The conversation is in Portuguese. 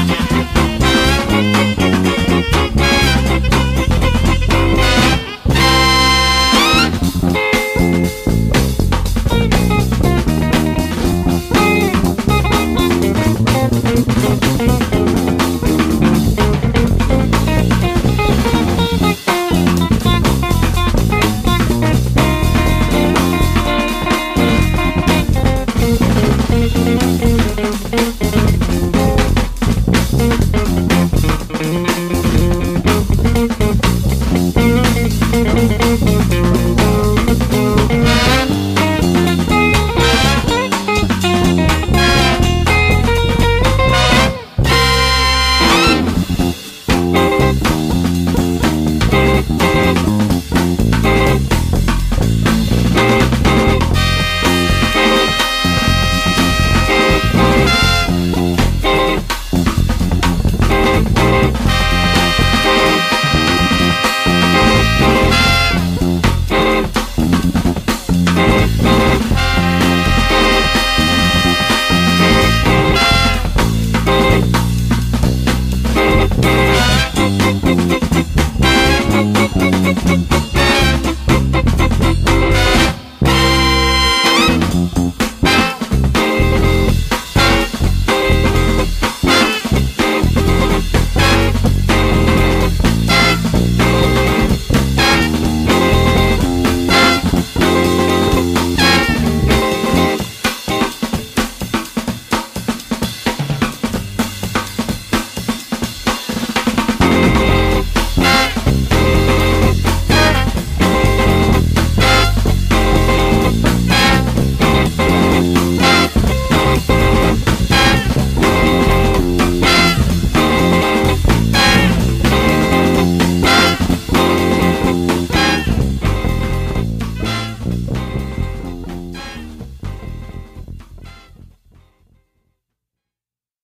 Música Música